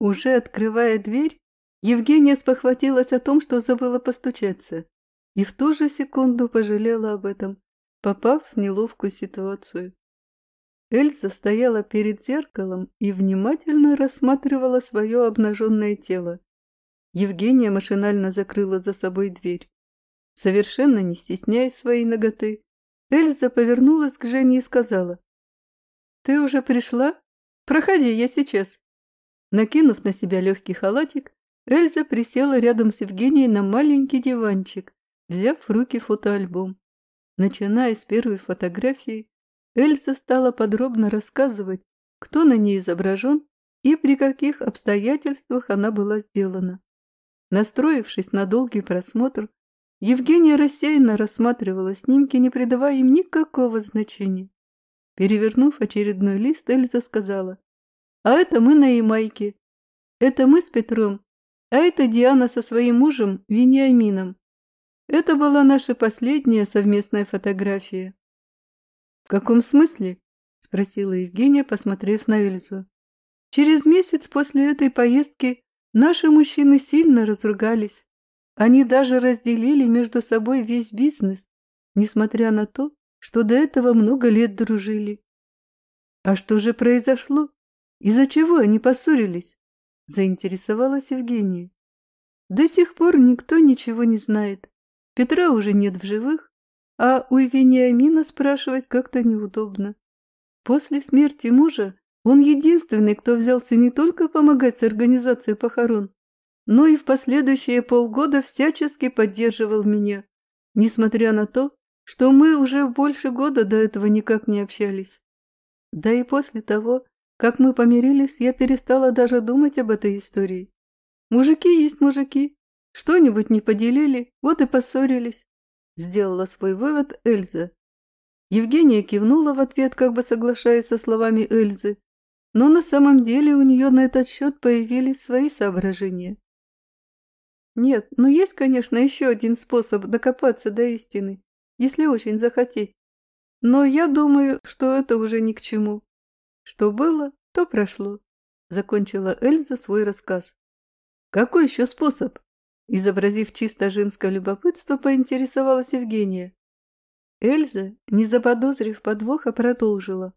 Уже открывая дверь, Евгения спохватилась о том, что забыла постучаться, и в ту же секунду пожалела об этом, попав в неловкую ситуацию. Эльза стояла перед зеркалом и внимательно рассматривала свое обнаженное тело. Евгения машинально закрыла за собой дверь. Совершенно не стесняясь своей ноготы, Эльза повернулась к Жене и сказала. «Ты уже пришла? Проходи, я сейчас». Накинув на себя легкий халатик, Эльза присела рядом с Евгенией на маленький диванчик, взяв в руки фотоальбом. Начиная с первой фотографии, Эльза стала подробно рассказывать, кто на ней изображен и при каких обстоятельствах она была сделана. Настроившись на долгий просмотр, Евгения рассеянно рассматривала снимки, не придавая им никакого значения. Перевернув очередной лист, Эльза сказала, «А это мы на Ямайке. Это мы с Петром, а это Диана со своим мужем Вениамином. Это была наша последняя совместная фотография. «В каком смысле?» – спросила Евгения, посмотрев на Эльзу. «Через месяц после этой поездки наши мужчины сильно разругались. Они даже разделили между собой весь бизнес, несмотря на то, что до этого много лет дружили. А что же произошло? Из-за чего они поссорились? Заинтересовалась Евгения. До сих пор никто ничего не знает. Петра уже нет в живых, а у Вениамина спрашивать как-то неудобно. После смерти мужа он единственный, кто взялся не только помогать с организацией похорон, но и в последующие полгода всячески поддерживал меня, несмотря на то, что мы уже больше года до этого никак не общались. Да и после того, как мы помирились, я перестала даже думать об этой истории. Мужики есть мужики, что-нибудь не поделили, вот и поссорились. Сделала свой вывод Эльза. Евгения кивнула в ответ, как бы соглашаясь со словами Эльзы, но на самом деле у нее на этот счет появились свои соображения. Нет, но есть, конечно, еще один способ докопаться до истины, если очень захотеть. Но я думаю, что это уже ни к чему. Что было, то прошло. Закончила Эльза свой рассказ. Какой еще способ? Изобразив чисто женское любопытство, поинтересовалась Евгения. Эльза, не заподозрив подвоха, продолжила.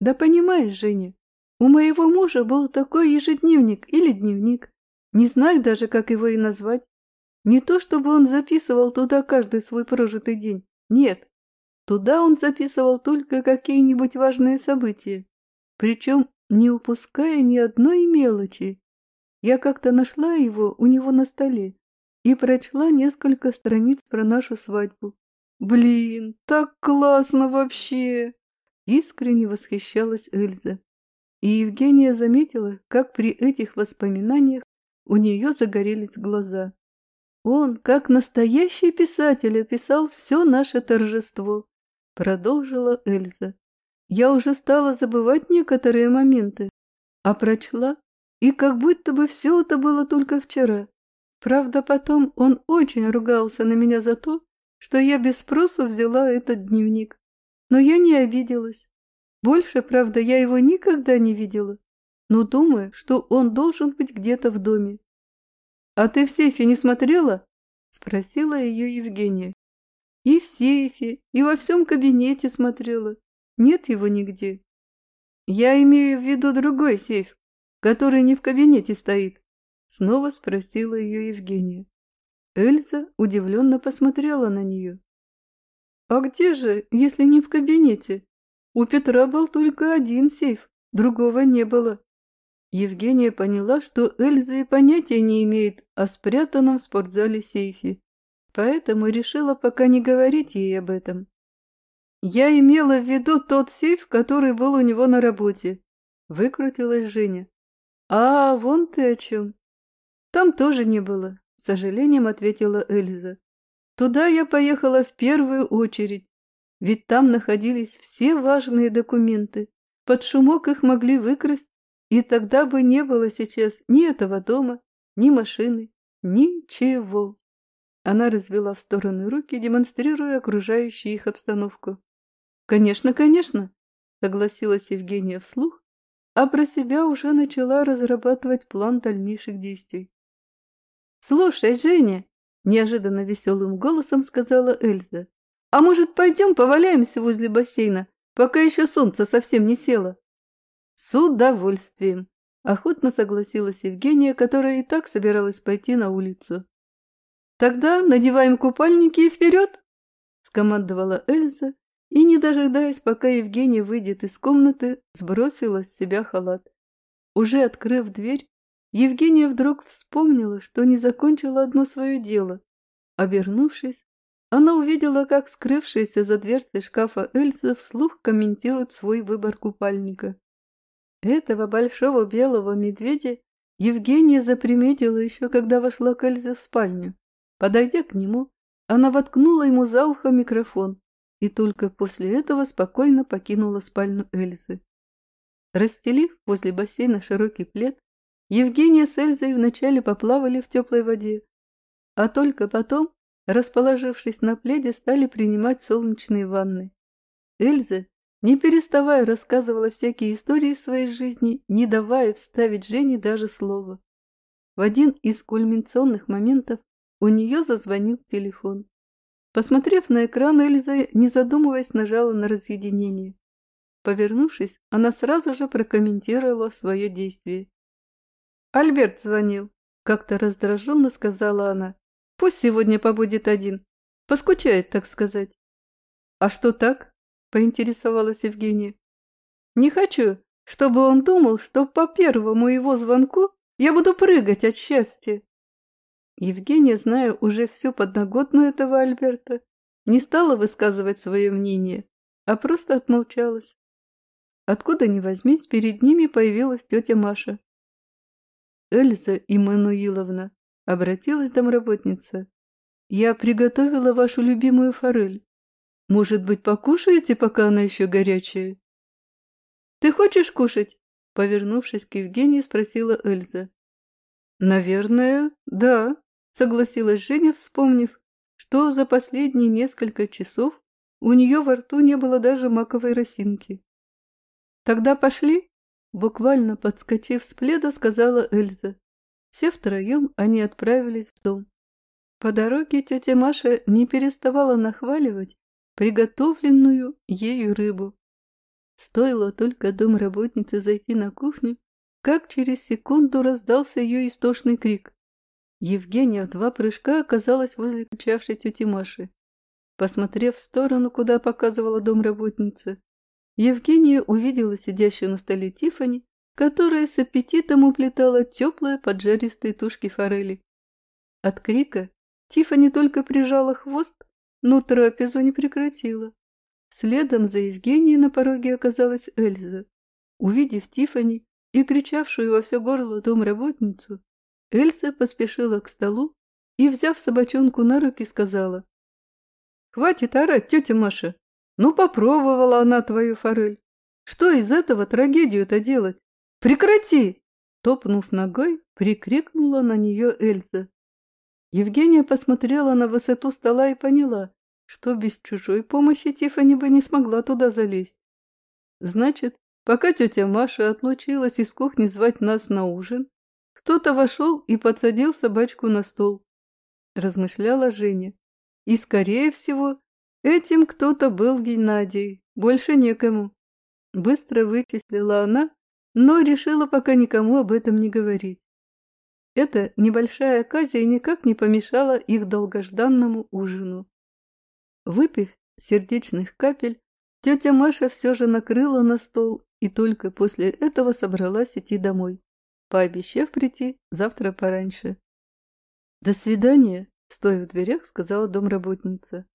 «Да понимаешь, Женя, у моего мужа был такой ежедневник или дневник. Не знаю даже, как его и назвать. Не то, чтобы он записывал туда каждый свой прожитый день. Нет. Туда он записывал только какие-нибудь важные события. Причем не упуская ни одной мелочи. Я как-то нашла его у него на столе и прочла несколько страниц про нашу свадьбу. Блин, так классно вообще! Искренне восхищалась Эльза. И Евгения заметила, как при этих воспоминаниях у нее загорелись глаза. Он, как настоящий писатель, описал все наше торжество, продолжила Эльза. Я уже стала забывать некоторые моменты, а прочла, и как будто бы все это было только вчера. Правда, потом он очень ругался на меня за то, что я без спросу взяла этот дневник. Но я не обиделась. Больше, правда, я его никогда не видела, но думаю, что он должен быть где-то в доме. «А ты в сейфе не смотрела?» – спросила ее Евгения. «И в сейфе, и во всем кабинете смотрела. Нет его нигде». «Я имею в виду другой сейф, который не в кабинете стоит?» Снова спросила ее Евгения. Эльза удивленно посмотрела на нее. «А где же, если не в кабинете? У Петра был только один сейф, другого не было». Евгения поняла, что Эльза и понятия не имеет о спрятанном в спортзале сейфе, поэтому решила пока не говорить ей об этом. «Я имела в виду тот сейф, который был у него на работе», — выкрутилась Женя. «А, вон ты о чем. Там тоже не было, с сожалением ответила Эльза. Туда я поехала в первую очередь, ведь там находились все важные документы. Под шумок их могли выкрасть, и тогда бы не было сейчас ни этого дома, ни машины, ничего. Она развела в стороны руки, демонстрируя окружающую их обстановку. «Конечно, конечно», — согласилась Евгения вслух, а про себя уже начала разрабатывать план дальнейших действий. «Слушай, Женя!» – неожиданно веселым голосом сказала Эльза. «А может, пойдем поваляемся возле бассейна, пока еще солнце совсем не село?» «С удовольствием!» – охотно согласилась Евгения, которая и так собиралась пойти на улицу. «Тогда надеваем купальники и вперед!» – скомандовала Эльза и, не дожидаясь, пока Евгения выйдет из комнаты, сбросила с себя халат. Уже открыв дверь, Евгения вдруг вспомнила, что не закончила одно свое дело. Обернувшись, она увидела, как скрывшаяся за дверцей шкафа Эльза вслух комментирует свой выбор купальника. Этого большого белого медведя Евгения заприметила еще, когда вошла к Эльзе в спальню. Подойдя к нему, она воткнула ему за ухо микрофон и только после этого спокойно покинула спальню Эльзы. Расстелив возле бассейна широкий плед, Евгения с Эльзой вначале поплавали в теплой воде, а только потом, расположившись на пледе, стали принимать солнечные ванны. Эльза, не переставая, рассказывала всякие истории своей жизни, не давая вставить Жене даже слова. В один из кульминационных моментов у нее зазвонил телефон. Посмотрев на экран, Эльза, не задумываясь, нажала на разъединение. Повернувшись, она сразу же прокомментировала свое действие. «Альберт звонил», — как-то раздраженно сказала она. «Пусть сегодня побудет один. Поскучает, так сказать». «А что так?» — поинтересовалась Евгения. «Не хочу, чтобы он думал, что по первому его звонку я буду прыгать от счастья». Евгения, зная уже всю подноготную этого Альберта, не стала высказывать свое мнение, а просто отмолчалась. Откуда ни возьмись, перед ними появилась тетя Маша. «Эльза Иммануиловна», — обратилась домработница, — «я приготовила вашу любимую форель. Может быть, покушаете, пока она еще горячая?» «Ты хочешь кушать?» — повернувшись к Евгении, спросила Эльза. «Наверное, да», согласилась Женя, вспомнив, что за последние несколько часов у нее во рту не было даже маковой росинки. «Тогда пошли?» — буквально подскочив с пледа, сказала Эльза. Все втроем они отправились в дом. По дороге тетя Маша не переставала нахваливать приготовленную ею рыбу. Стоило только домработнице зайти на кухню, как через секунду раздался ее истошный крик. Евгения в два прыжка оказалась возле кричавшей тети Маши. Посмотрев в сторону, куда показывала домработница, Евгения увидела сидящую на столе Тифани, которая с аппетитом уплетала теплые поджаристые тушки форели. От крика Тифани только прижала хвост, но трапезу не прекратила. Следом за Евгенией на пороге оказалась Эльза. Увидев Тифани и кричавшую во все горло домработницу, Эльза поспешила к столу и, взяв собачонку на руки, сказала. «Хватит орать, тетя Маша. Ну, попробовала она твою форель. Что из этого трагедию-то делать? Прекрати!» Топнув ногой, прикрикнула на нее Эльза. Евгения посмотрела на высоту стола и поняла, что без чужой помощи Тифани бы не смогла туда залезть. Значит, пока тетя Маша отлучилась из кухни звать нас на ужин, кто-то вошел и подсадил собачку на стол. Размышляла Женя. И, скорее всего, этим кто-то был Геннадий, больше некому. Быстро вычислила она, но решила пока никому об этом не говорить. Эта небольшая оказия никак не помешала их долгожданному ужину. Выпив сердечных капель, тетя Маша все же накрыла на стол и только после этого собралась идти домой пообещав прийти завтра пораньше. «До свидания», — стоя в дверях, сказала домработница.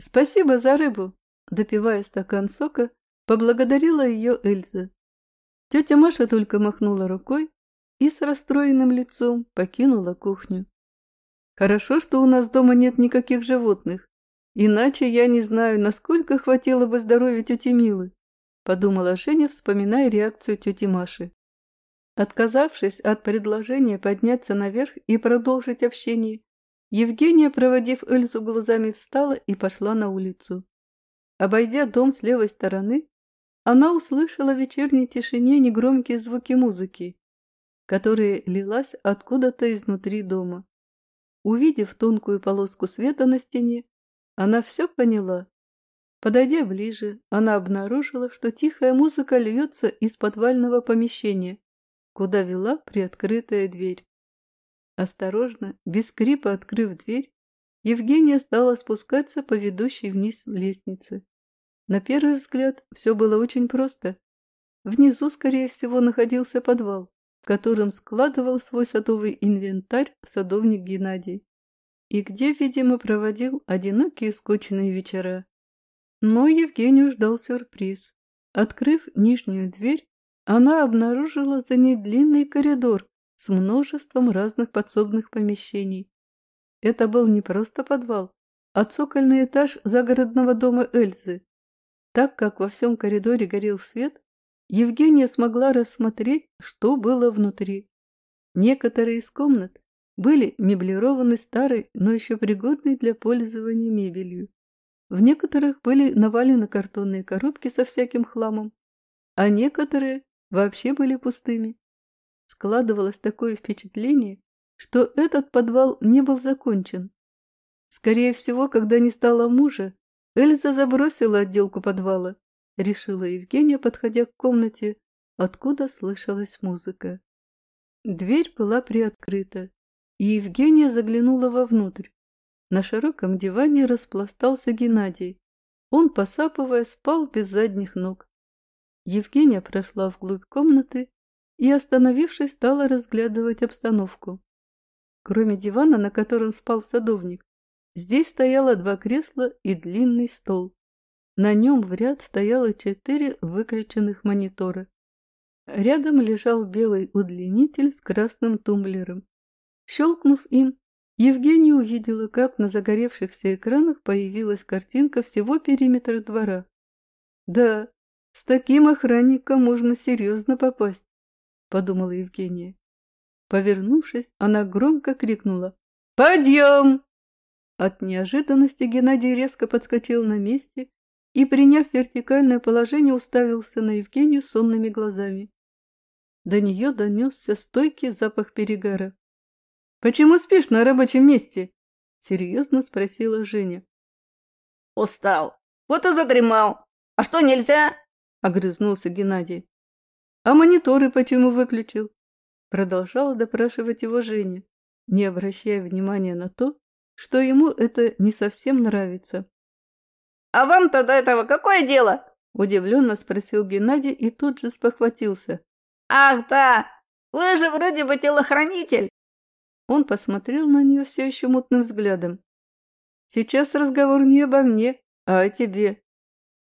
«Спасибо за рыбу», — допивая стакан сока, поблагодарила ее Эльза. Тетя Маша только махнула рукой и с расстроенным лицом покинула кухню. «Хорошо, что у нас дома нет никаких животных, иначе я не знаю, насколько хватило бы здоровья тети Милы», подумала Женя, вспоминая реакцию тети Маши. Отказавшись от предложения подняться наверх и продолжить общение, Евгения, проводив Эльзу глазами, встала и пошла на улицу. Обойдя дом с левой стороны, она услышала в вечерней тишине негромкие звуки музыки, которая лилась откуда-то изнутри дома. Увидев тонкую полоску света на стене, она все поняла. Подойдя ближе, она обнаружила, что тихая музыка льется из подвального помещения, куда вела приоткрытая дверь. Осторожно, без скрипа открыв дверь, Евгения стала спускаться по ведущей вниз лестнице. На первый взгляд все было очень просто. Внизу, скорее всего, находился подвал, в котором складывал свой садовый инвентарь садовник Геннадий, и где, видимо, проводил одинокие скучные вечера. Но Евгению ждал сюрприз. Открыв нижнюю дверь, она обнаружила за ней длинный коридор с множеством разных подсобных помещений. Это был не просто подвал, а цокольный этаж загородного дома Эльзы. Так как во всем коридоре горел свет, Евгения смогла рассмотреть, что было внутри. Некоторые из комнат были меблированы старой, но еще пригодной для пользования мебелью. В некоторых были навалены картонные коробки со всяким хламом, а некоторые вообще были пустыми. Складывалось такое впечатление, что этот подвал не был закончен. Скорее всего, когда не стало мужа, Эльза забросила отделку подвала, решила Евгения, подходя к комнате, откуда слышалась музыка. Дверь была приоткрыта, и Евгения заглянула вовнутрь. На широком диване распластался Геннадий. Он, посапывая, спал без задних ног. Евгения прошла вглубь комнаты и, остановившись, стала разглядывать обстановку. Кроме дивана, на котором спал садовник, здесь стояло два кресла и длинный стол. На нем в ряд стояло четыре выключенных монитора. Рядом лежал белый удлинитель с красным тумблером. Щелкнув им, Евгения увидела, как на загоревшихся экранах появилась картинка всего периметра двора. Да, с таким охранником можно серьезно попасть, подумала Евгения. Повернувшись, она громко крикнула «Подъем!». От неожиданности Геннадий резко подскочил на месте и, приняв вертикальное положение, уставился на Евгению сонными глазами. До нее донесся стойкий запах перегара. «Почему спишь на рабочем месте?» — серьезно спросила Женя. «Устал. Вот и задремал. А что, нельзя?» — огрызнулся Геннадий. «А мониторы почему выключил?» Продолжала допрашивать его Женя, не обращая внимания на то, что ему это не совсем нравится. «А вам-то до этого какое дело?» – удивленно спросил Геннадий и тут же спохватился. «Ах, да! Вы же вроде бы телохранитель!» Он посмотрел на нее все еще мутным взглядом. «Сейчас разговор не обо мне, а о тебе».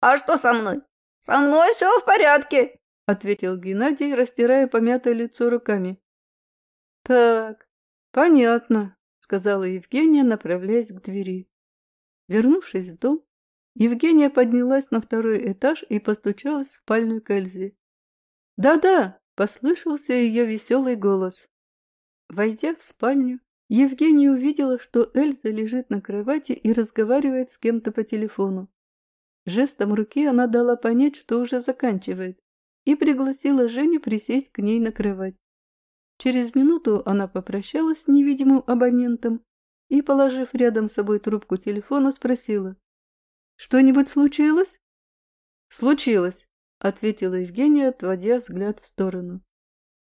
«А что со мной? Со мной все в порядке!» ответил Геннадий, растирая помятое лицо руками. Так, понятно, сказала Евгения, направляясь к двери. Вернувшись в дом, Евгения поднялась на второй этаж и постучалась в спальню к Эльзе. «Да-да!» – послышался ее веселый голос. Войдя в спальню, Евгения увидела, что Эльза лежит на кровати и разговаривает с кем-то по телефону. Жестом руки она дала понять, что уже заканчивает и пригласила Женю присесть к ней на кровать. Через минуту она попрощалась с невидимым абонентом и, положив рядом с собой трубку телефона, спросила. «Что-нибудь случилось?» «Случилось», — ответила Евгения, отводя взгляд в сторону.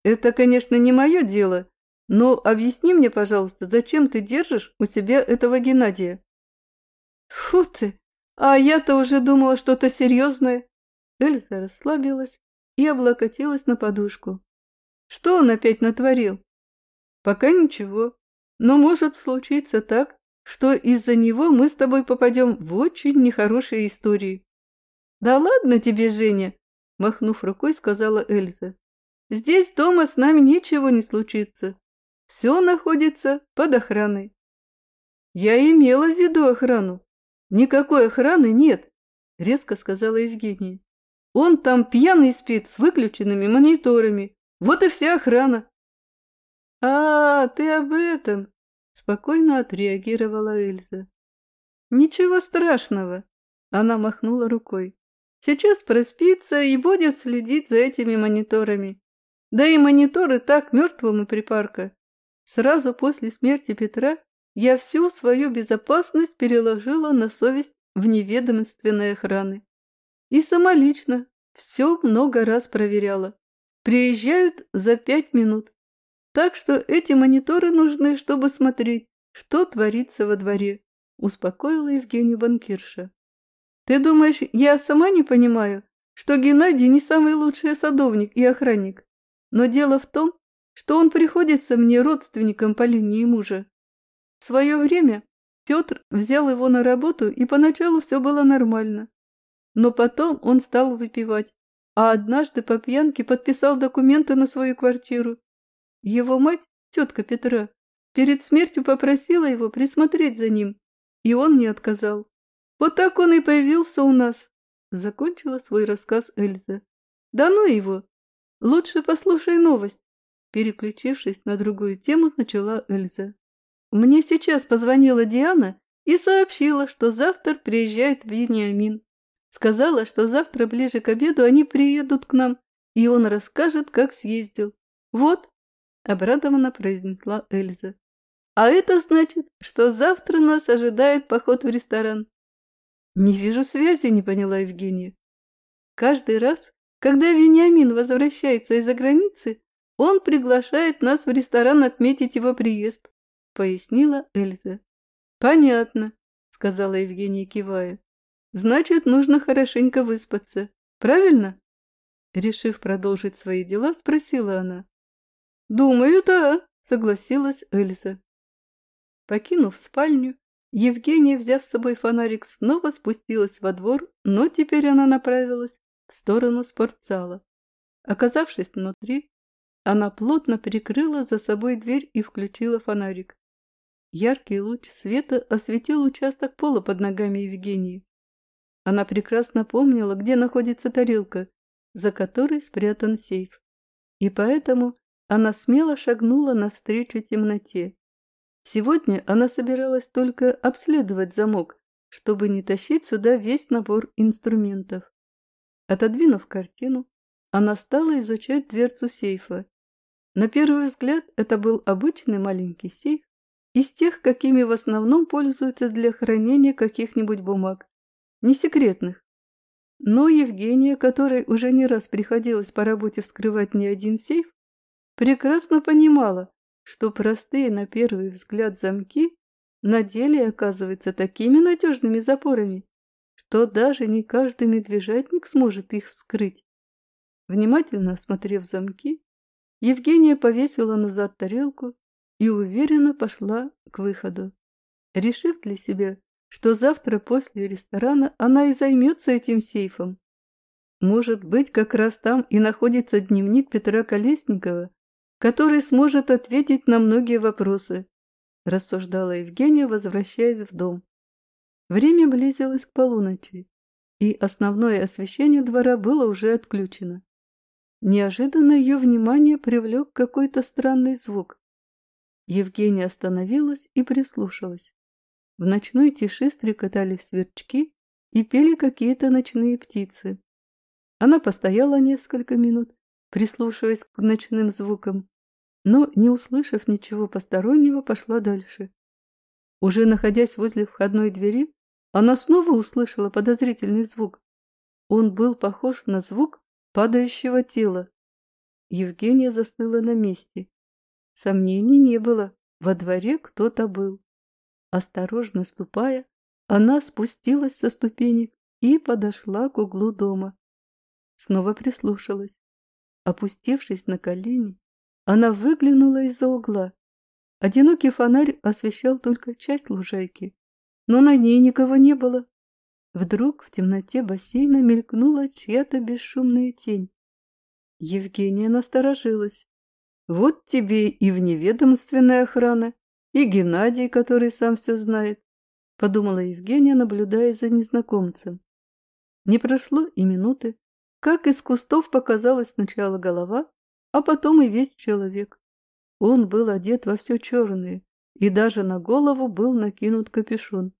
«Это, конечно, не мое дело, но объясни мне, пожалуйста, зачем ты держишь у себя этого Геннадия?» «Фу ты! А я-то уже думала что-то серьезное!» Эльза расслабилась и облокотилась на подушку. Что он опять натворил? Пока ничего, но может случиться так, что из-за него мы с тобой попадем в очень нехорошие истории. Да ладно тебе, Женя, махнув рукой, сказала Эльза. Здесь дома с нами ничего не случится. Все находится под охраной. Я имела в виду охрану. Никакой охраны нет, резко сказала Евгения. Он там пьяный спит с выключенными мониторами. Вот и вся охрана. А, ты об этом, спокойно отреагировала Эльза. Ничего страшного, она махнула рукой. Сейчас проспится и будет следить за этими мониторами. Да и мониторы так мертвому припарка. Сразу после смерти Петра я всю свою безопасность переложила на совесть вневедомственной охраны. И сама лично все много раз проверяла. Приезжают за пять минут. Так что эти мониторы нужны, чтобы смотреть, что творится во дворе, успокоила Евгению банкирша. Ты думаешь, я сама не понимаю, что Геннадий не самый лучший садовник и охранник? Но дело в том, что он приходится мне родственником по линии мужа. В свое время Петр взял его на работу, и поначалу все было нормально. Но потом он стал выпивать, а однажды по пьянке подписал документы на свою квартиру. Его мать, тетка Петра, перед смертью попросила его присмотреть за ним, и он не отказал. Вот так он и появился у нас, закончила свой рассказ Эльза. Да ну его! Лучше послушай новость. Переключившись на другую тему, начала Эльза. Мне сейчас позвонила Диана и сообщила, что завтра приезжает Вениамин. Сказала, что завтра ближе к обеду они приедут к нам, и он расскажет, как съездил. Вот, обрадованно произнесла Эльза. А это значит, что завтра нас ожидает поход в ресторан. «Не вижу связи», — не поняла Евгения. «Каждый раз, когда Вениамин возвращается из-за границы, он приглашает нас в ресторан отметить его приезд», — пояснила Эльза. «Понятно», — сказала Евгения, кивая. «Значит, нужно хорошенько выспаться. Правильно?» Решив продолжить свои дела, спросила она. «Думаю, да», — согласилась Эльза. Покинув спальню, Евгения, взяв с собой фонарик, снова спустилась во двор, но теперь она направилась в сторону спортзала. Оказавшись внутри, она плотно прикрыла за собой дверь и включила фонарик. Яркий луч света осветил участок пола под ногами Евгении. Она прекрасно помнила, где находится тарелка, за которой спрятан сейф. И поэтому она смело шагнула навстречу темноте. Сегодня она собиралась только обследовать замок, чтобы не тащить сюда весь набор инструментов. Отодвинув картину, она стала изучать дверцу сейфа. На первый взгляд это был обычный маленький сейф, из тех, какими в основном пользуются для хранения каких-нибудь бумаг, не секретных. Но Евгения, которой уже не раз приходилось по работе вскрывать не один сейф, прекрасно понимала, что простые на первый взгляд замки на деле оказываются такими надежными запорами, что даже не каждый медвежатник сможет их вскрыть. Внимательно осмотрев замки, Евгения повесила назад тарелку и уверенно пошла к выходу, решив для себя, что завтра после ресторана она и займется этим сейфом. Может быть, как раз там и находится дневник Петра Колесникова, который сможет ответить на многие вопросы, рассуждала Евгения, возвращаясь в дом. Время близилось к полуночи, и основное освещение двора было уже отключено. Неожиданно ее внимание привлек какой-то странный звук. Евгения остановилась и прислушалась. В ночной тиши стрекотали сверчки и пели какие-то ночные птицы. Она постояла несколько минут, прислушиваясь к ночным звукам, но, не услышав ничего постороннего, пошла дальше. Уже находясь возле входной двери, она снова услышала подозрительный звук. Он был похож на звук падающего тела. Евгения застыла на месте. Сомнений не было, во дворе кто-то был. Осторожно ступая, она спустилась со ступенек и подошла к углу дома. Снова прислушалась. Опустившись на колени, она выглянула из-за угла. Одинокий фонарь освещал только часть лужайки, но на ней никого не было. Вдруг в темноте бассейна мелькнула чья-то бесшумная тень. Евгения насторожилась. Вот тебе и вневедомственная охрана, и Геннадий, который сам все знает, подумала Евгения, наблюдая за незнакомцем. Не прошло и минуты, как из кустов показалась сначала голова, а потом и весь человек. Он был одет во все черное, и даже на голову был накинут капюшон.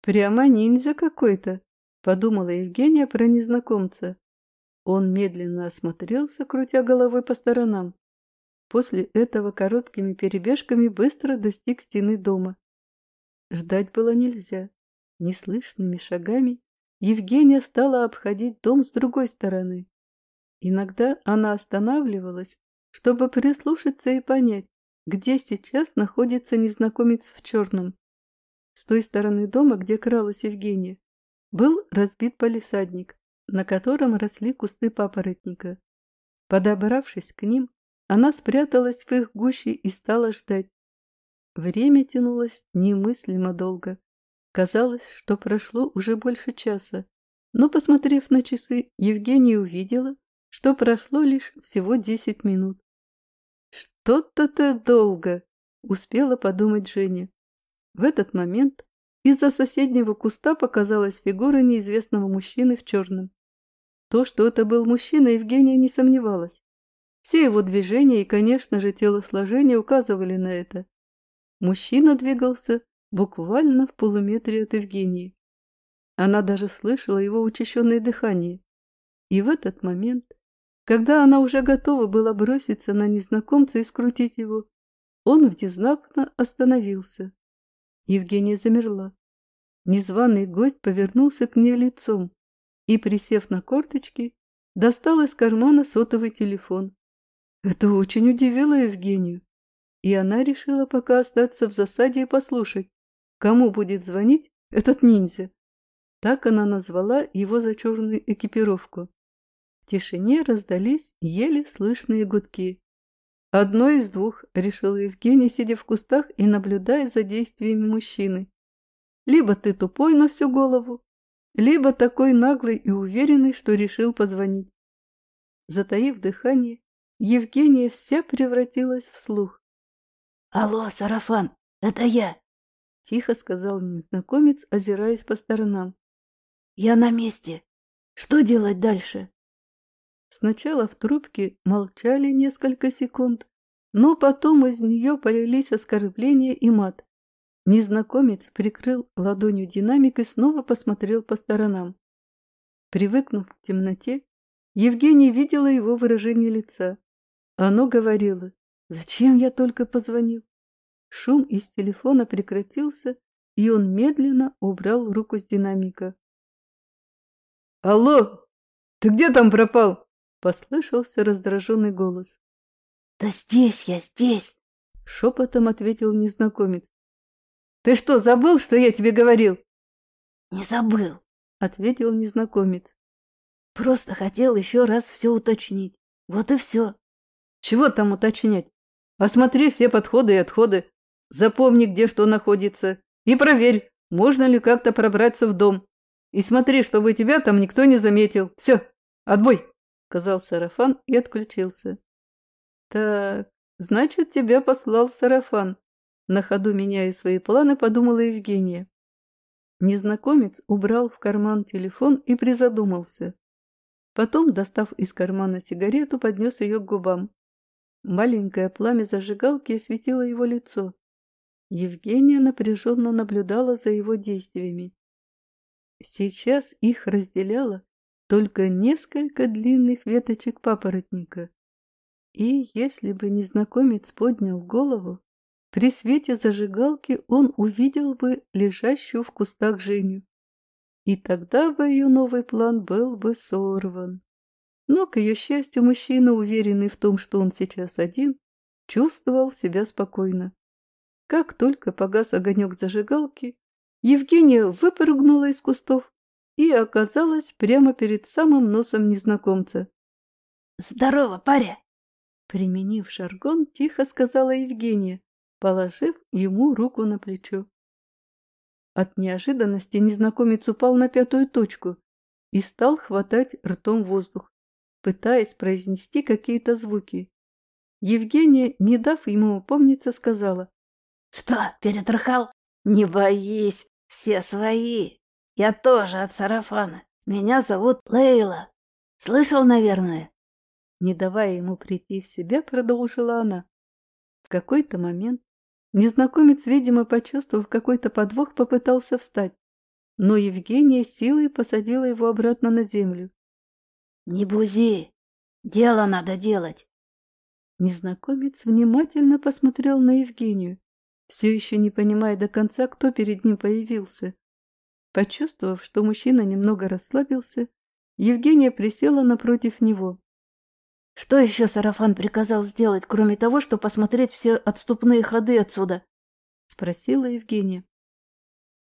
«Прямо ниндзя какой-то», — подумала Евгения про незнакомца. Он медленно осмотрелся, крутя головой по сторонам. После этого короткими перебежками быстро достиг стены дома. Ждать было нельзя. Неслышными шагами Евгения стала обходить дом с другой стороны. Иногда она останавливалась, чтобы прислушаться и понять, где сейчас находится незнакомец в черном. С той стороны дома, где кралась Евгения, был разбит палисадник, на котором росли кусты папоротника. Подобравшись к ним, она спряталась в их гуще и стала ждать. Время тянулось немыслимо долго. Казалось, что прошло уже больше часа. Но, посмотрев на часы, Евгения увидела, что прошло лишь всего десять минут. «Что-то-то долго!» — успела подумать Женя. В этот момент из-за соседнего куста показалась фигура неизвестного мужчины в черном. То, что это был мужчина, Евгения не сомневалась. Все его движения и, конечно же, телосложение указывали на это. Мужчина двигался буквально в полуметре от Евгении. Она даже слышала его учащенное дыхание. И в этот момент, когда она уже готова была броситься на незнакомца и скрутить его, он внезапно остановился. Евгения замерла. Незваный гость повернулся к ней лицом и, присев на корточки, достал из кармана сотовый телефон. Это очень удивило Евгению, и она решила пока остаться в засаде и послушать, Кому будет звонить этот ниндзя? Так она назвала его за черную экипировку. В тишине раздались еле слышные гудки. Одно из двух, решил Евгений, сидя в кустах и наблюдая за действиями мужчины. Либо ты тупой на всю голову, либо такой наглый и уверенный, что решил позвонить. Затаив дыхание, Евгения вся превратилась в слух. «Алло, Сарафан, это я!» Тихо сказал незнакомец, озираясь по сторонам. «Я на месте. Что делать дальше?» Сначала в трубке молчали несколько секунд, но потом из нее полились оскорбления и мат. Незнакомец прикрыл ладонью динамик и снова посмотрел по сторонам. Привыкнув к темноте, Евгений видела его выражение лица. Оно говорило, «Зачем я только позвонил? Шум из телефона прекратился, и он медленно убрал руку с динамика. «Алло! Ты где там пропал?» — послышался раздраженный голос. «Да здесь я, здесь!» — шепотом ответил незнакомец. «Ты что, забыл, что я тебе говорил?» «Не забыл», — ответил незнакомец. «Просто хотел еще раз все уточнить. Вот и все». «Чего там уточнять? Осмотри все подходы и отходы. Запомни, где что находится, и проверь, можно ли как-то пробраться в дом. И смотри, чтобы тебя там никто не заметил. Все, отбой!» — сказал Сарафан и отключился. «Так, значит, тебя послал Сарафан», — на ходу меняя свои планы, подумала Евгения. Незнакомец убрал в карман телефон и призадумался. Потом, достав из кармана сигарету, поднес ее к губам. Маленькое пламя зажигалки осветило его лицо. Евгения напряженно наблюдала за его действиями. Сейчас их разделяло только несколько длинных веточек папоротника. И если бы незнакомец поднял голову, при свете зажигалки он увидел бы лежащую в кустах Женю. И тогда бы ее новый план был бы сорван. Но, к ее счастью, мужчина, уверенный в том, что он сейчас один, чувствовал себя спокойно. Как только погас огонек зажигалки, Евгения выпрыгнула из кустов и оказалась прямо перед самым носом незнакомца. «Здорово, паря!» Применив жаргон, тихо сказала Евгения, положив ему руку на плечо. От неожиданности незнакомец упал на пятую точку и стал хватать ртом воздух, пытаясь произнести какие-то звуки. Евгения, не дав ему упомниться, сказала что, перетрахал? Не боись, все свои. Я тоже от сарафана. Меня зовут Лейла. Слышал, наверное? Не давая ему прийти в себя, продолжила она. В какой-то момент незнакомец, видимо, почувствовав какой-то подвох, попытался встать. но Евгения силой посадила его обратно на землю. «Не бузи! Дело надо делать!» Незнакомец внимательно посмотрел на Евгению, все еще не понимая до конца, кто перед ним появился. Почувствовав, что мужчина немного расслабился, Евгения присела напротив него. «Что еще Сарафан приказал сделать, кроме того, что посмотреть все отступные ходы отсюда?» — спросила Евгения.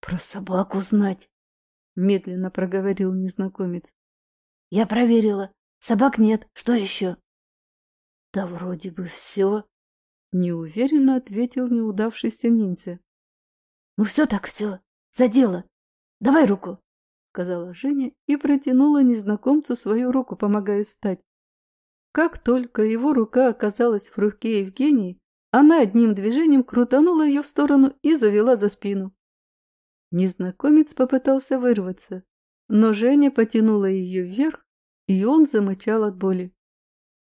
«Про собаку знать», — медленно проговорил незнакомец. «Я проверила. Собак нет. Что еще?» «Да вроде бы все», — неуверенно ответил неудавшийся ниндзя. «Ну все так все. За дело. Давай руку», — сказала Женя и протянула незнакомцу свою руку, помогая встать. Как только его рука оказалась в руке Евгении, она одним движением крутанула ее в сторону и завела за спину. Незнакомец попытался вырваться, но Женя потянула ее вверх, и он замычал от боли.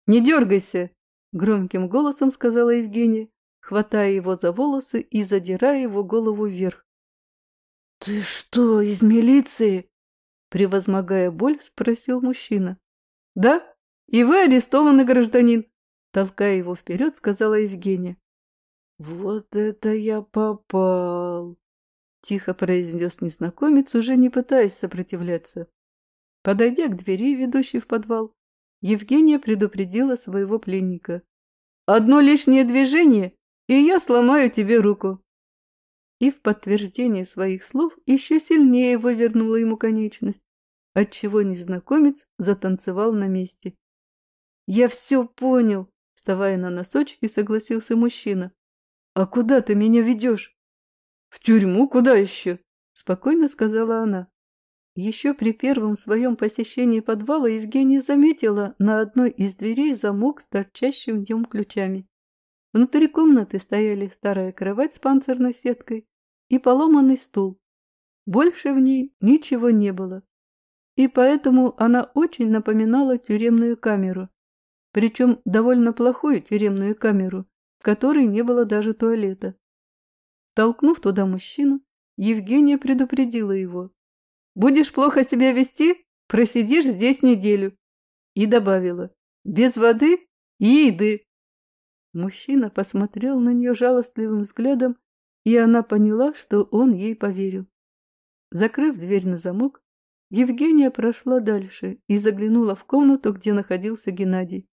«Не дергайся!» — громким голосом сказала Евгения, хватая его за волосы и задирая его голову вверх. «Ты что, из милиции?» Превозмогая боль, спросил мужчина. «Да, и вы арестованы, гражданин!» Толкая его вперед, сказала Евгения. «Вот это я попал!» Тихо произнес незнакомец, уже не пытаясь сопротивляться. Подойдя к двери, ведущей в подвал, Евгения предупредила своего пленника. «Одно лишнее движение, и я сломаю тебе руку!» И в подтверждение своих слов еще сильнее вывернула ему конечность, отчего незнакомец затанцевал на месте. «Я все понял!» — вставая на носочки, согласился мужчина. «А куда ты меня ведешь?» «В тюрьму? Куда еще?» – спокойно сказала она. Еще при первом своем посещении подвала Евгения заметила на одной из дверей замок с торчащим в нем ключами. Внутри комнаты стояли старая кровать с панцирной сеткой и поломанный стул. Больше в ней ничего не было. И поэтому она очень напоминала тюремную камеру. Причем довольно плохую тюремную камеру, в которой не было даже туалета. Толкнув туда мужчину, Евгения предупредила его. «Будешь плохо себя вести, просидишь здесь неделю». И добавила. «Без воды и еды». Мужчина посмотрел на нее жалостливым взглядом, и она поняла, что он ей поверил. Закрыв дверь на замок, Евгения прошла дальше и заглянула в комнату, где находился Геннадий.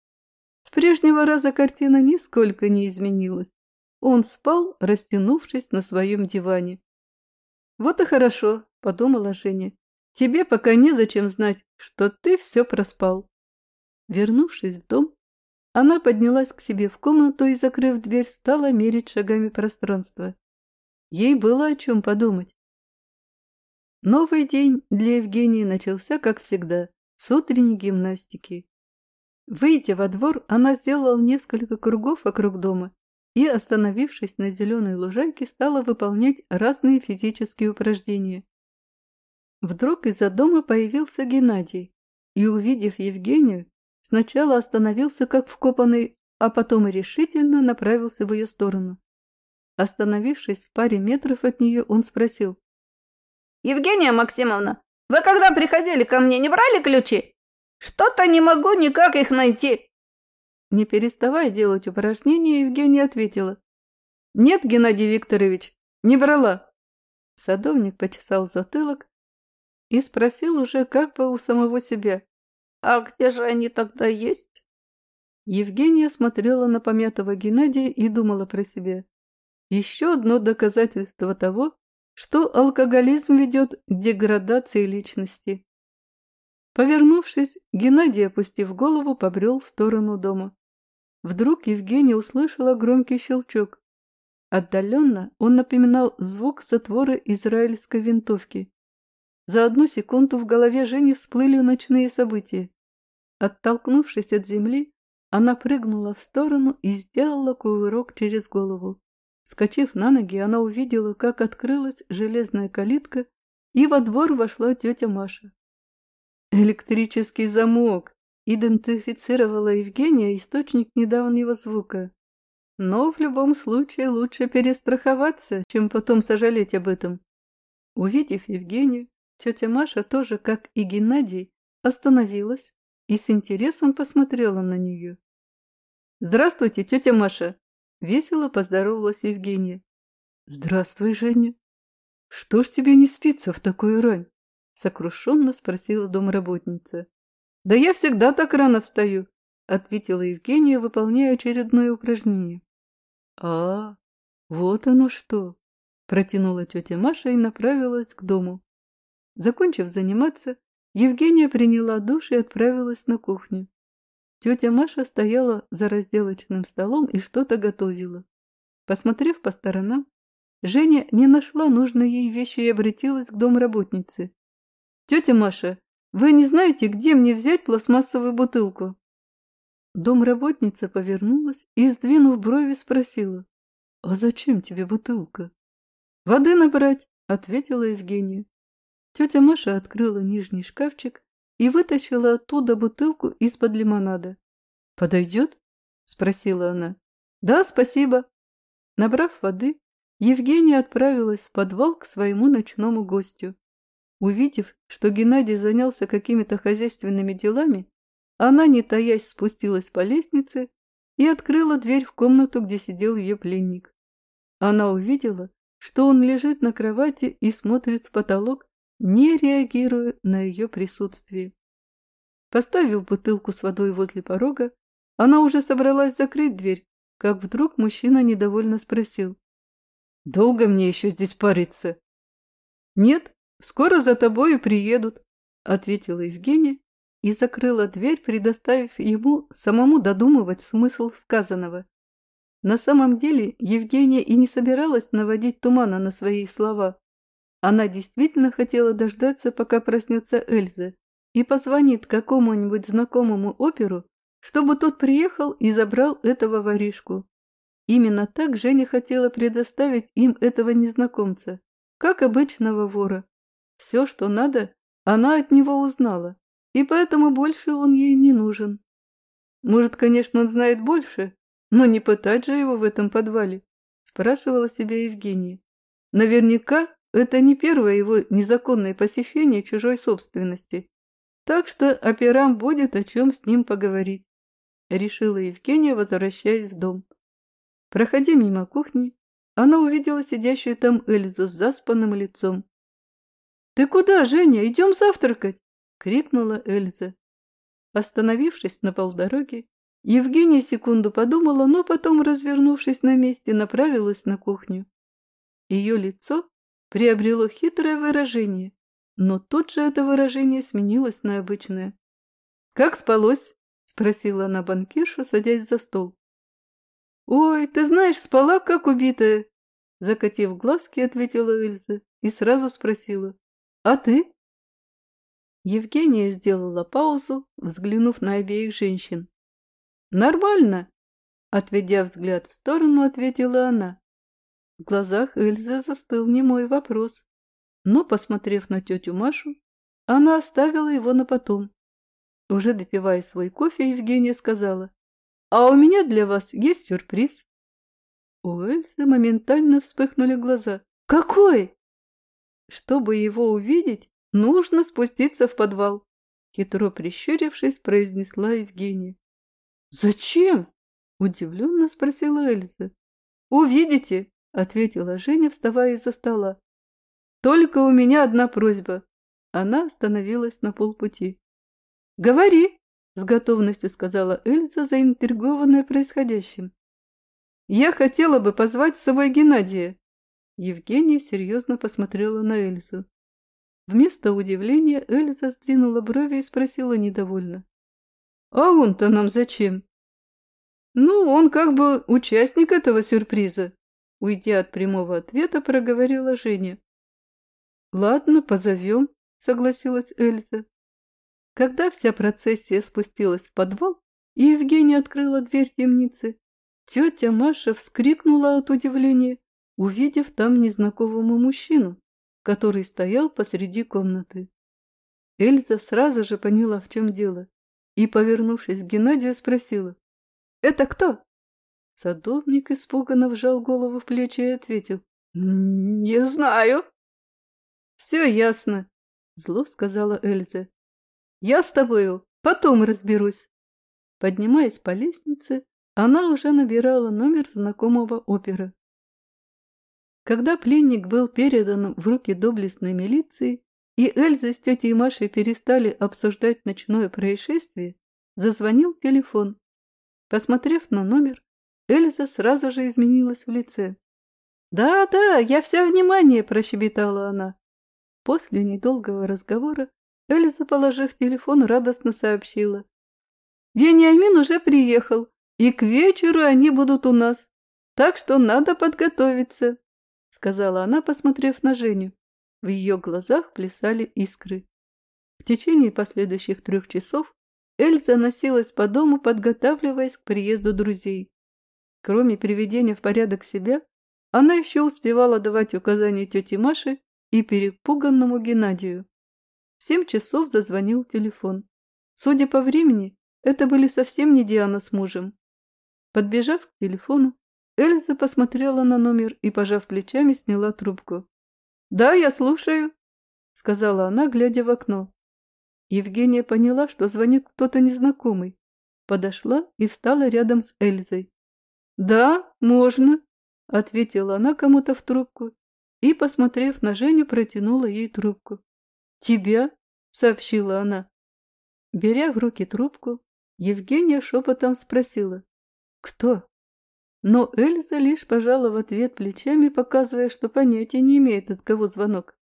С прежнего раза картина нисколько не изменилась. Он спал, растянувшись на своем диване. «Вот и хорошо», — подумала Женя. «Тебе пока незачем знать, что ты все проспал». Вернувшись в дом, она поднялась к себе в комнату и, закрыв дверь, стала мерить шагами пространство. Ей было о чем подумать. Новый день для Евгении начался, как всегда, с утренней гимнастики. Выйдя во двор, она сделала несколько кругов вокруг дома и, остановившись на зеленой лужайке, стала выполнять разные физические упражнения. Вдруг из-за дома появился Геннадий и, увидев Евгению, сначала остановился как вкопанный, а потом решительно направился в ее сторону. Остановившись в паре метров от нее, он спросил. «Евгения Максимовна, вы когда приходили ко мне, не брали ключи? Что-то не могу никак их найти». Не переставая делать упражнения, Евгения ответила. «Нет, Геннадий Викторович, не брала». Садовник почесал затылок и спросил уже как бы у самого себя. «А где же они тогда есть?» Евгения смотрела на помятого Геннадия и думала про себя. Еще одно доказательство того, что алкоголизм ведет к деградации личности. Повернувшись, Геннадий, опустив голову, побрел в сторону дома. Вдруг Евгения услышала громкий щелчок. Отдаленно он напоминал звук затвора израильской винтовки. За одну секунду в голове Жени всплыли ночные события. Оттолкнувшись от земли, она прыгнула в сторону и сделала кувырок через голову. Скочив на ноги, она увидела, как открылась железная калитка, и во двор вошла тетя Маша. «Электрический замок!» – идентифицировала Евгения источник недавнего звука. Но в любом случае лучше перестраховаться, чем потом сожалеть об этом. Увидев Евгению, Тетя Маша тоже, как и Геннадий, остановилась и с интересом посмотрела на нее. «Здравствуйте, тетя Маша!» – весело поздоровалась Евгения. «Здравствуй, Женя! Что ж тебе не спится в такую рань?» – сокрушенно спросила домработница. «Да я всегда так рано встаю!» – ответила Евгения, выполняя очередное упражнение. «А, вот оно что!» – протянула тетя Маша и направилась к дому. Закончив заниматься, Евгения приняла душ и отправилась на кухню. Тетя Маша стояла за разделочным столом и что-то готовила. Посмотрев по сторонам, Женя не нашла нужной ей вещи и обратилась к домработнице. «Тетя Маша, вы не знаете, где мне взять пластмассовую бутылку?» Домработница повернулась и, сдвинув брови, спросила. «А зачем тебе бутылка?» «Воды набрать», — ответила Евгения. Тетя Маша открыла нижний шкафчик и вытащила оттуда бутылку из-под лимонада. «Подойдет?» – спросила она. «Да, спасибо». Набрав воды, Евгения отправилась в подвал к своему ночному гостю. Увидев, что Геннадий занялся какими-то хозяйственными делами, она, не таясь, спустилась по лестнице и открыла дверь в комнату, где сидел ее пленник. Она увидела, что он лежит на кровати и смотрит в потолок, не реагируя на ее присутствие. Поставив бутылку с водой возле порога, она уже собралась закрыть дверь, как вдруг мужчина недовольно спросил. «Долго мне еще здесь париться?» «Нет, скоро за тобой и приедут», — ответила Евгения и закрыла дверь, предоставив ему самому додумывать смысл сказанного. На самом деле Евгения и не собиралась наводить тумана на свои слова. Она действительно хотела дождаться, пока проснется Эльза, и позвонит какому-нибудь знакомому оперу, чтобы тот приехал и забрал этого воришку. Именно так Женя хотела предоставить им этого незнакомца, как обычного вора. Все, что надо, она от него узнала, и поэтому больше он ей не нужен. Может, конечно, он знает больше, но не пытать же его в этом подвале, спрашивала себя Евгения. Наверняка это не первое его незаконное посещение чужой собственности. Так что операм будет о чем с ним поговорить, решила Евгения, возвращаясь в дом. Проходя мимо кухни, она увидела сидящую там Эльзу с заспанным лицом. «Ты куда, Женя? Идем завтракать!» — крикнула Эльза. Остановившись на полдороге, Евгения секунду подумала, но потом, развернувшись на месте, направилась на кухню. Ее лицо приобрело хитрое выражение, но тут же это выражение сменилось на обычное. «Как спалось?» – спросила она банкиршу, садясь за стол. «Ой, ты знаешь, спала как убитая!» Закатив глазки, ответила Эльза и сразу спросила. «А ты?» Евгения сделала паузу, взглянув на обеих женщин. «Нормально!» Отведя взгляд в сторону, ответила она. В глазах Эльзы застыл немой вопрос, но, посмотрев на тетю Машу, она оставила его на потом. Уже допивая свой кофе, Евгения сказала, «А у меня для вас есть сюрприз». У Эльзы моментально вспыхнули глаза. «Какой?» «Чтобы его увидеть, нужно спуститься в подвал», хитро прищурившись, произнесла Евгения. «Зачем?» – удивленно спросила Эльза. «Увидите!» ответила Женя, вставая из-за стола. Только у меня одна просьба. Она остановилась на полпути. Говори, с готовностью сказала Эльза, заинтригованная происходящим. Я хотела бы позвать с собой Геннадия. Евгения серьезно посмотрела на Эльзу. Вместо удивления Эльза сдвинула брови и спросила недовольно. «А он-то нам зачем?» «Ну, он как бы участник этого сюрприза», Уйдя от прямого ответа, проговорила Женя. «Ладно, позовем», — согласилась Эльза. Когда вся процессия спустилась в подвал, и Евгения открыла дверь темницы, тетя Маша вскрикнула от удивления, увидев там незнакомого мужчину, который стоял посреди комнаты. Эльза сразу же поняла, в чем дело, и, повернувшись к Геннадию, спросила. «Это кто?» Садовник испуганно вжал голову в плечи и ответил. «Не знаю». «Все ясно. зло сказала Эльза. «Я с тобою потом разберусь». Поднимаясь по лестнице, она уже набирала номер знакомого опера. Когда пленник был передан в руки доблестной милиции, и Эльза с тетей Машей перестали обсуждать ночное происшествие, зазвонил телефон. Посмотрев на номер, Эльза сразу же изменилась в лице. «Да, да, я вся внимание!» – прощебетала она. После недолгого разговора Эльза, положив телефон, радостно сообщила. «Вениамин уже приехал, и к вечеру они будут у нас, так что надо подготовиться», — сказала она, посмотрев на Женю. В ее глазах плясали искры. В течение последующих трех часов Эльза носилась по дому, подготавливаясь к приезду друзей. Кроме приведения в порядок себя, она еще успевала давать указания тете Маше и перепуганному Геннадию. В семь часов зазвонил телефон. Судя по времени, это были совсем не Диана с мужем. Подбежав к телефону, Эльза посмотрела на номер и, пожав плечами, сняла трубку. «Да, я слушаю», — сказала она, глядя в окно. Евгения поняла, что звонит кто-то незнакомый. Подошла и встала рядом с Эльзой. «Да, можно», — ответила она кому-то в трубку и, посмотрев на Женю, протянула ей трубку. «Тебя?» — сообщила она. Беря в руки трубку, Евгения шепотом спросила. «Кто?» Но Эльза лишь пожала в ответ плечами, показывая, что понятия не имеет, от кого звонок.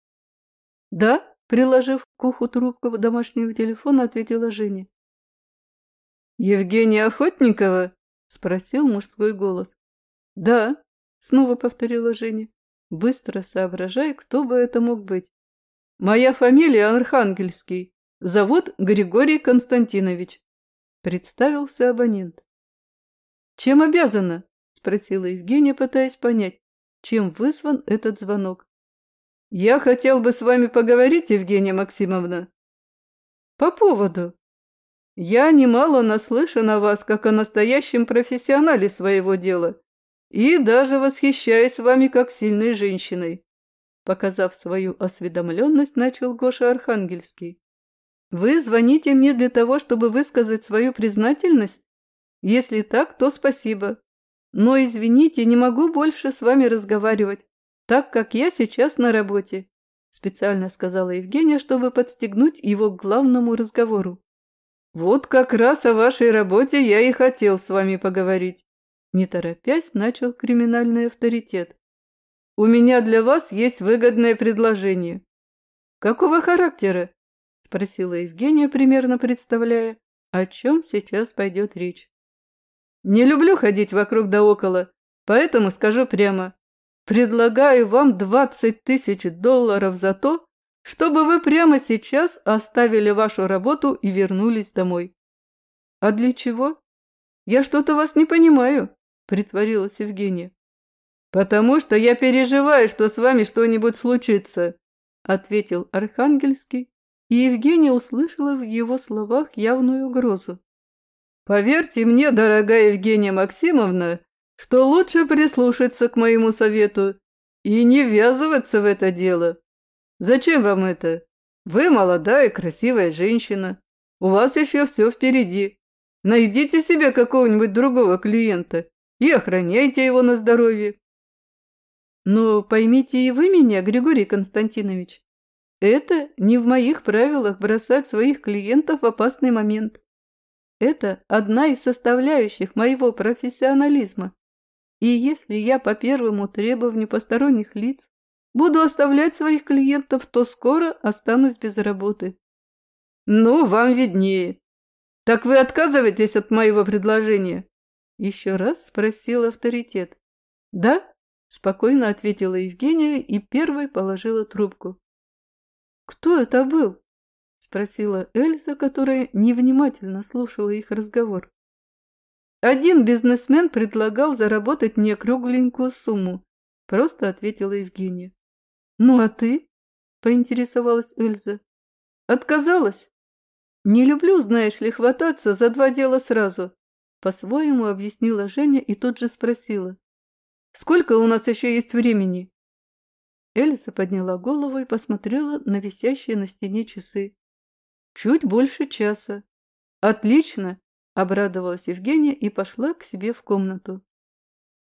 «Да?» — приложив к уху трубку домашнего телефона, ответила Женя. «Евгения Охотникова?» — спросил мужской голос. «Да», — снова повторила Женя, быстро соображая, кто бы это мог быть. «Моя фамилия Архангельский. Зовут Григорий Константинович», — представился абонент. «Чем обязана?» Спросила Евгения, пытаясь понять, чем вызван этот звонок. «Я хотел бы с вами поговорить, Евгения Максимовна». «По поводу?» «Я немало наслышан о вас, как о настоящем профессионале своего дела, и даже восхищаюсь вами как сильной женщиной», показав свою осведомленность, начал Гоша Архангельский. «Вы звоните мне для того, чтобы высказать свою признательность? Если так, то спасибо. Но, извините, не могу больше с вами разговаривать, так как я сейчас на работе», специально сказала Евгения, чтобы подстегнуть его к главному разговору. «Вот как раз о вашей работе я и хотел с вами поговорить», не торопясь начал криминальный авторитет. «У меня для вас есть выгодное предложение». «Какого характера?» спросила Евгения, примерно представляя, о чем сейчас пойдет речь. Не люблю ходить вокруг да около, поэтому скажу прямо. Предлагаю вам 20 тысяч долларов за то, чтобы вы прямо сейчас оставили вашу работу и вернулись домой. А для чего? Я что-то вас не понимаю, притворилась Евгения. Потому что я переживаю, что с вами что-нибудь случится, ответил Архангельский, и Евгения услышала в его словах явную угрозу. Поверьте мне, дорогая Евгения Максимовна, что лучше прислушаться к моему совету и не ввязываться в это дело. Зачем вам это? Вы молодая красивая женщина. У вас еще все впереди. Найдите себе какого-нибудь другого клиента и охраняйте его на здоровье. Но поймите и вы меня, Григорий Константинович. Это не в моих правилах бросать своих клиентов в опасный момент. Это одна из составляющих моего профессионализма. И если я по первому требованию посторонних лиц буду оставлять своих клиентов, то скоро останусь без работы. Ну, вам виднее. Так вы отказываетесь от моего предложения? Еще раз спросил авторитет. Да, спокойно ответила Евгения и первой положила трубку. Кто это был? Спросила Эльза, которая невнимательно слушала их разговор. Один бизнесмен предлагал заработать мне кругленькую сумму, просто ответила Евгения. Ну а ты? поинтересовалась Эльза. Отказалась. Не люблю, знаешь ли, хвататься за два дела сразу, по-своему объяснила Женя и тут же спросила. Сколько у нас еще есть времени? Эльза подняла голову и посмотрела на висящие на стене часы. Чуть больше часа. Отлично! Обрадовалась Евгения и пошла к себе в комнату.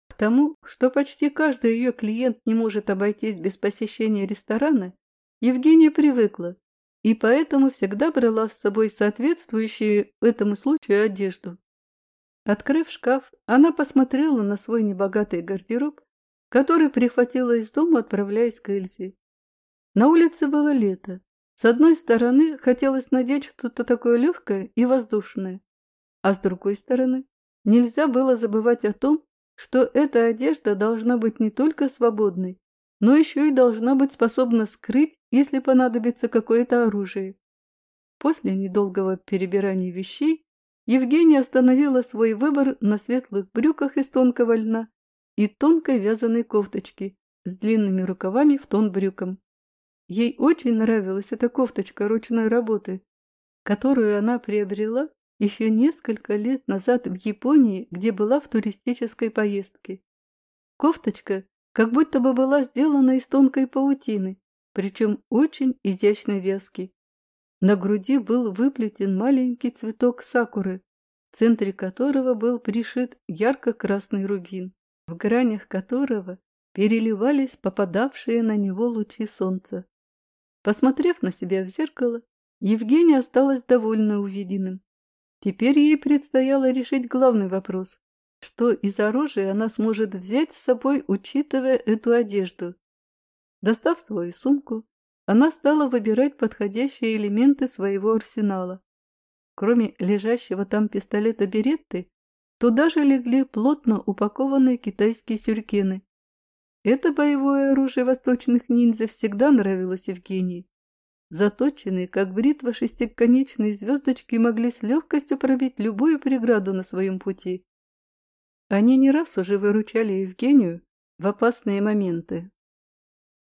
К тому, что почти каждый ее клиент не может обойтись без посещения ресторана, Евгения привыкла и поэтому всегда брала с собой соответствующую этому случаю одежду. Открыв шкаф, она посмотрела на свой небогатый гардероб, который прихватила из дома, отправляясь к Эльзе. На улице было лето. С одной стороны, хотелось надеть что-то такое легкое и воздушное, а с другой стороны, нельзя было забывать о том, что эта одежда должна быть не только свободной, но еще и должна быть способна скрыть, если понадобится какое-то оружие. После недолгого перебирания вещей Евгения остановила свой выбор на светлых брюках из тонкого льна и тонкой вязаной кофточке с длинными рукавами в тон брюкам. Ей очень нравилась эта кофточка ручной работы, которую она приобрела еще несколько лет назад в Японии, где была в туристической поездке. Кофточка как будто бы была сделана из тонкой паутины, причем очень изящной вязки. На груди был выплетен маленький цветок сакуры, в центре которого был пришит ярко-красный рубин, в гранях которого переливались попадавшие на него лучи солнца. Посмотрев на себя в зеркало, Евгения осталась довольна увиденным. Теперь ей предстояло решить главный вопрос. Что из оружия она сможет взять с собой, учитывая эту одежду? Достав свою сумку, она стала выбирать подходящие элементы своего арсенала. Кроме лежащего там пистолета Беретты, туда же легли плотно упакованные китайские сюрикены. Это боевое оружие восточных ниндзя всегда нравилось Евгении. Заточенные, как бритва шестиконечные звездочки могли с легкостью пробить любую преграду на своем пути. Они не раз уже выручали Евгению в опасные моменты.